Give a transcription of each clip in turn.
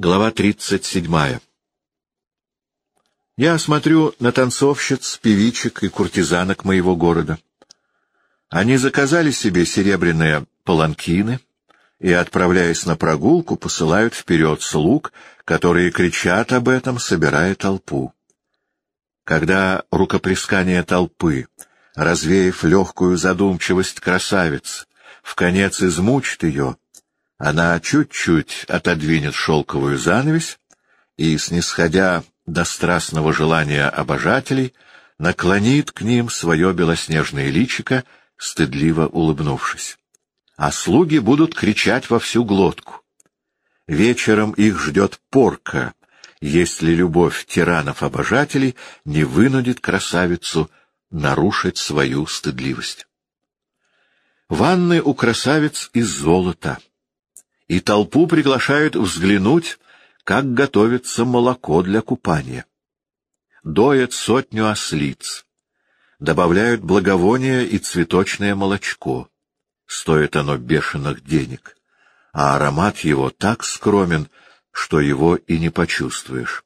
Глава 37. Я смотрю на танцовщиц, певичек и куртизанок моего города. Они заказали себе серебряные паланкины и, отправляясь на прогулку, посылают вперед слуг, которые кричат об этом, собирая толпу. Когда рукоплескание толпы, развеяв легкую задумчивость красавиц, в конец измучит ее, она чуть-чуть отодвинет шелковую занавесь и, снисходя до страстного желания обожателей, наклонит к ним свое белоснежное личико, стыдливо улыбнувшись. А слуги будут кричать во всю глотку. Вечером их ждет порка, если любовь тиранов-обожателей не вынудит красавицу нарушить свою стыдливость. Ванны у красавиц из золота — и толпу приглашают взглянуть, как готовится молоко для купания. Доят сотню ослиц, добавляют благовония и цветочное молочко. Стоит оно бешеных денег, а аромат его так скромен, что его и не почувствуешь.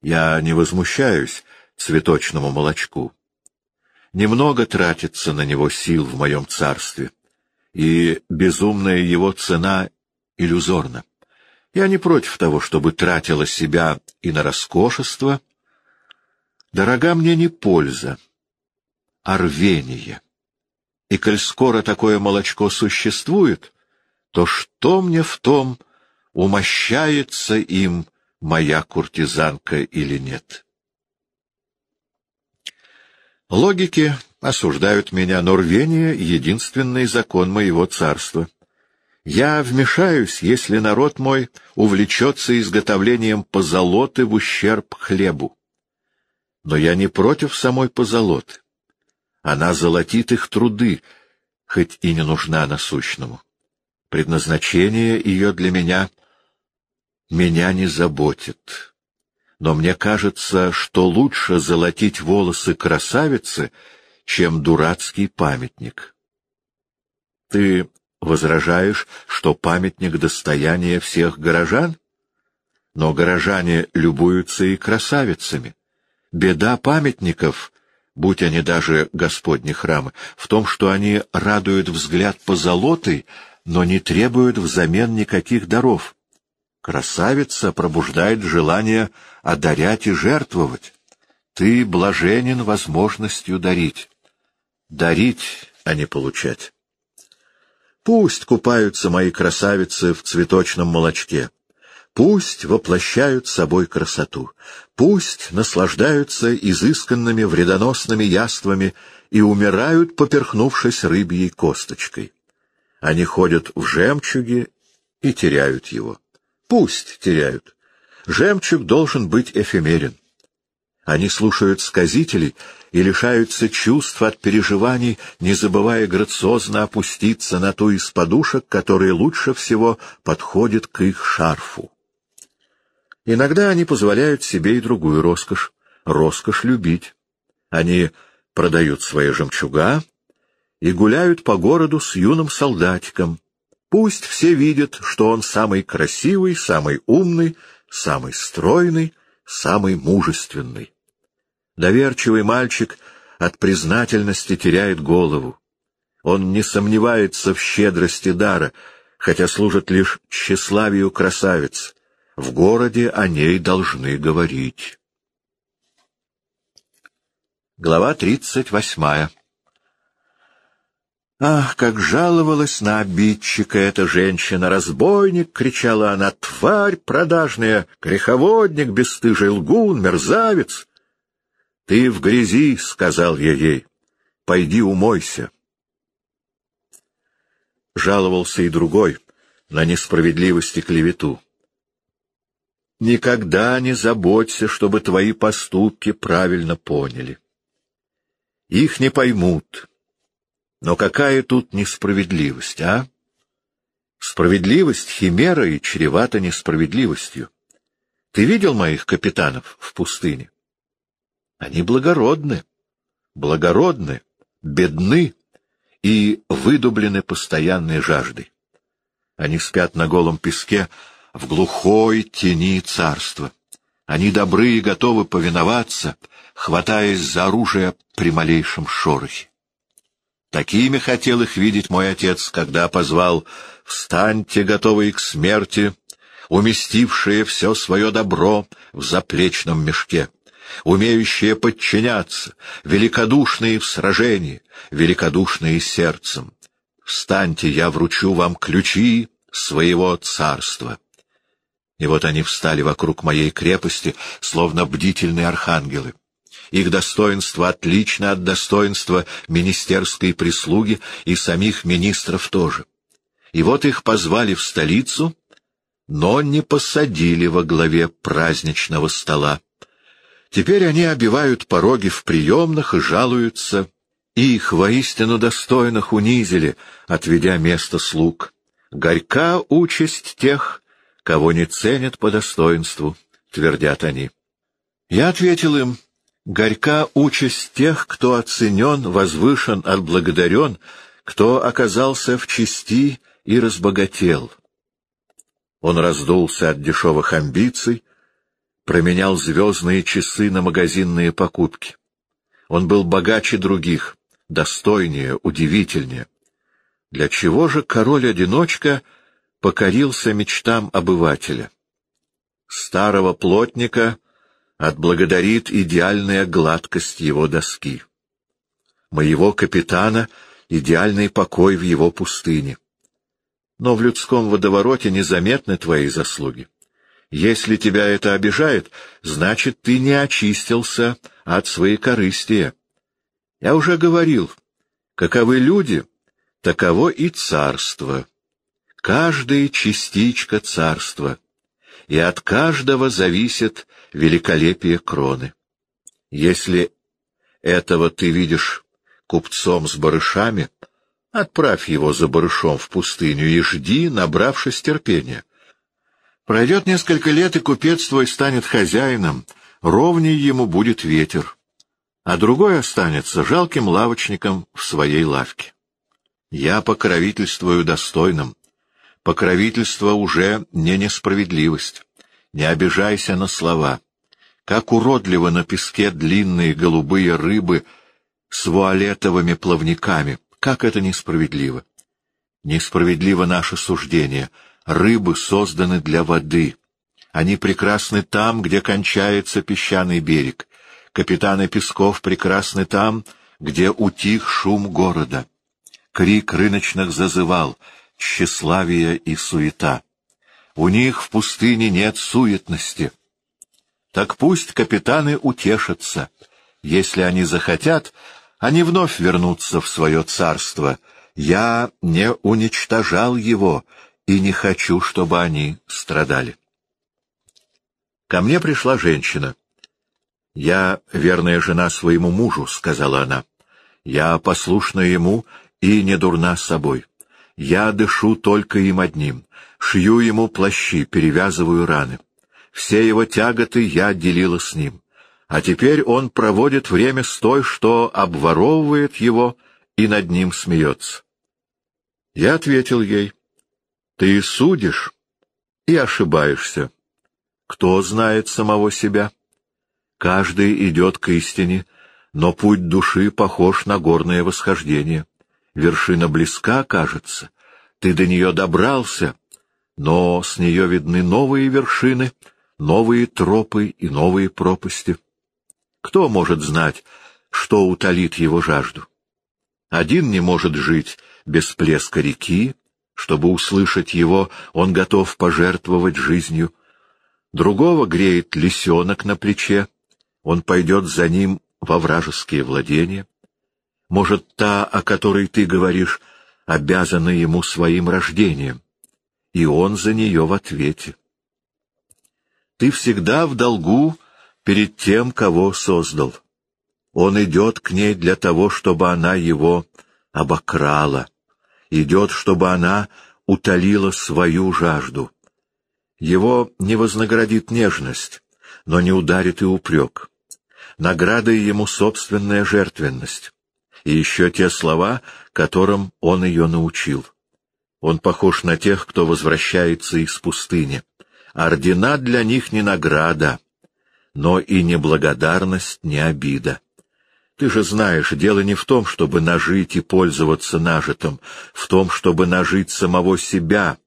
Я не возмущаюсь цветочному молочку. Немного тратится на него сил в моем царстве и безумная его цена иллюзорна. Я не против того, чтобы тратила себя и на роскошество. Дорога мне не польза, а рвение. И коль скоро такое молочко существует, то что мне в том, умощается им моя куртизанка или нет? Логики осуждают меня, но рвение — единственный закон моего царства. Я вмешаюсь, если народ мой увлечется изготовлением позолоты в ущерб хлебу. Но я не против самой позолоты. Она золотит их труды, хоть и не нужна насущному. Предназначение ее для меня меня не заботит. Но мне кажется, что лучше золотить волосы красавицы, чем дурацкий памятник. Ты возражаешь, что памятник — достояние всех горожан? Но горожане любуются и красавицами. Беда памятников, будь они даже господни храмы, в том, что они радуют взгляд позолотой, но не требуют взамен никаких даров. Красавица пробуждает желание одарять и жертвовать. Ты блаженен возможностью дарить дарить, а не получать. Пусть купаются мои красавицы в цветочном молочке. Пусть воплощают собой красоту. Пусть наслаждаются изысканными вредоносными яствами и умирают, поперхнувшись рыбьей косточкой. Они ходят в жемчуге и теряют его. Пусть теряют. Жемчуг должен быть эфемерен. Они слушают сказителей и лишаются чувств от переживаний, не забывая грациозно опуститься на ту из подушек, которая лучше всего подходит к их шарфу. Иногда они позволяют себе и другую роскошь — роскошь любить. Они продают свои жемчуга и гуляют по городу с юным солдатиком. Пусть все видят, что он самый красивый, самый умный, самый стройный, самый мужественный. Доверчивый мальчик от признательности теряет голову. Он не сомневается в щедрости дара, хотя служит лишь тщеславию красавиц. В городе о ней должны говорить. Глава тридцать восьмая Ах, как жаловалась на обидчика эта женщина! «Разбойник!» — кричала она. «Тварь продажная! Греховодник, бесстыжий лгун, мерзавец!» «Ты в грязи», — сказал я ей, — «пойди умойся». Жаловался и другой на несправедливость и клевету. Никогда не заботься, чтобы твои поступки правильно поняли. Их не поймут. Но какая тут несправедливость, а? Справедливость — химера и чревата несправедливостью. Ты видел моих капитанов в пустыне? Они благородны, благородны, бедны и выдублены постоянной жаждой. Они спят на голом песке, в глухой тени царства. Они добры и готовы повиноваться, хватаясь за оружие при малейшем шорохе. Такими хотел их видеть мой отец, когда позвал «Встаньте, готовые к смерти, уместившие все свое добро в заплечном мешке, умеющие подчиняться, великодушные в сражении, великодушные сердцем. Встаньте, я вручу вам ключи своего царства». И вот они встали вокруг моей крепости, словно бдительные архангелы. Их достоинство отлично от достоинства министерской прислуги и самих министров тоже. И вот их позвали в столицу, но не посадили во главе праздничного стола. Теперь они обивают пороги в приемных и жалуются. Их воистину достойных унизили, отведя место слуг. Горька участь тех, кого не ценят по достоинству, — твердят они. Я ответил им, горька участь тех, кто оценен, возвышен, отблагодарен, кто оказался в чести и разбогател. Он раздулся от дешевых амбиций, променял звездные часы на магазинные покупки. Он был богаче других, достойнее, удивительнее. Для чего же король-одиночка — покорился мечтам обывателя. Старого плотника отблагодарит идеальная гладкость его доски. Моего капитана — идеальный покой в его пустыне. Но в людском водовороте незаметны твои заслуги. Если тебя это обижает, значит, ты не очистился от своей корыстия. Я уже говорил, каковы люди, таково и царство каждая частичка царства, и от каждого зависит великолепие кроны. Если этого ты видишь купцом с барышами, отправь его за барышом в пустыню и жди, набравшись терпения. Пройдет несколько лет, и купец твой станет хозяином, ровней ему будет ветер, а другой останется жалким лавочником в своей лавке. Я покровительствую достойным, Покровительство уже не несправедливость. Не обижайся на слова. Как уродливо на песке длинные голубые рыбы с вуалетовыми плавниками. Как это несправедливо! Несправедливо наше суждение. Рыбы созданы для воды. Они прекрасны там, где кончается песчаный берег. Капитаны Песков прекрасны там, где утих шум города. Крик рыночных зазывал — тщеславие и суета. У них в пустыне нет суетности. Так пусть капитаны утешатся. Если они захотят, они вновь вернутся в свое царство. Я не уничтожал его и не хочу, чтобы они страдали. Ко мне пришла женщина. «Я верная жена своему мужу», — сказала она. «Я послушна ему и не дурна собой. Я дышу только им одним, шью ему плащи, перевязываю раны. Все его тяготы я делила с ним. А теперь он проводит время с той, что обворовывает его и над ним смеется. Я ответил ей, «Ты судишь и ошибаешься. Кто знает самого себя? Каждый идет к истине, но путь души похож на горное восхождение. Вершина близка, кажется. Ты до нее добрался, но с нее видны новые вершины, новые тропы и новые пропасти. Кто может знать, что утолит его жажду? Один не может жить без плеска реки, чтобы услышать его, он готов пожертвовать жизнью. Другого греет лисенок на плече, он пойдет за ним во вражеские владения. Может, та, о которой ты говоришь, обязана ему своим рождением, и он за нее в ответе. Ты всегда в долгу перед тем, кого создал. Он идет к ней для того, чтобы она его обокрала, идет, чтобы она утолила свою жажду. Его не вознаградит нежность, но не ударит и упрек. Наградой ему собственная жертвенность и еще те слова, которым он ее научил. Он похож на тех, кто возвращается из пустыни. Ордена для них не награда, но и неблагодарность не обида. Ты же знаешь, дело не в том, чтобы нажить и пользоваться нажитым, в том, чтобы нажить самого себя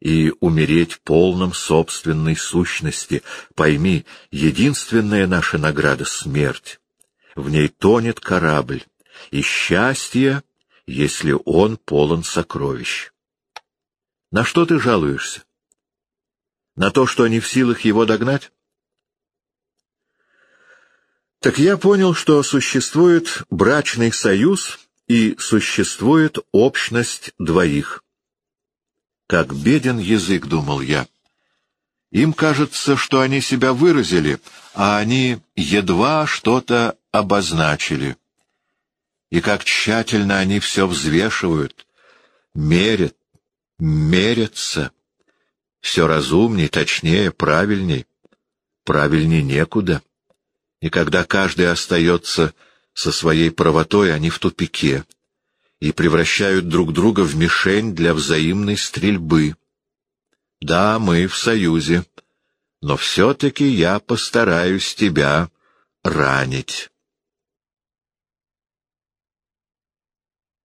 и умереть полным собственной сущности. Пойми, единственная наша награда — смерть. В ней тонет корабль, и счастье, если он полон сокровищ. На что ты жалуешься? На то, что они в силах его догнать? Так я понял, что существует брачный союз и существует общность двоих. Как беден язык, думал я. Им кажется, что они себя выразили, а они едва что-то обозначили. И как тщательно они все взвешивают, мерят, мерятся. Все разумней, точнее, правильней. Правильней некуда и когда каждый остается со своей правотой, они в тупике и превращают друг друга в мишень для взаимной стрельбы. Да, мы в союзе, но все-таки я постараюсь тебя ранить.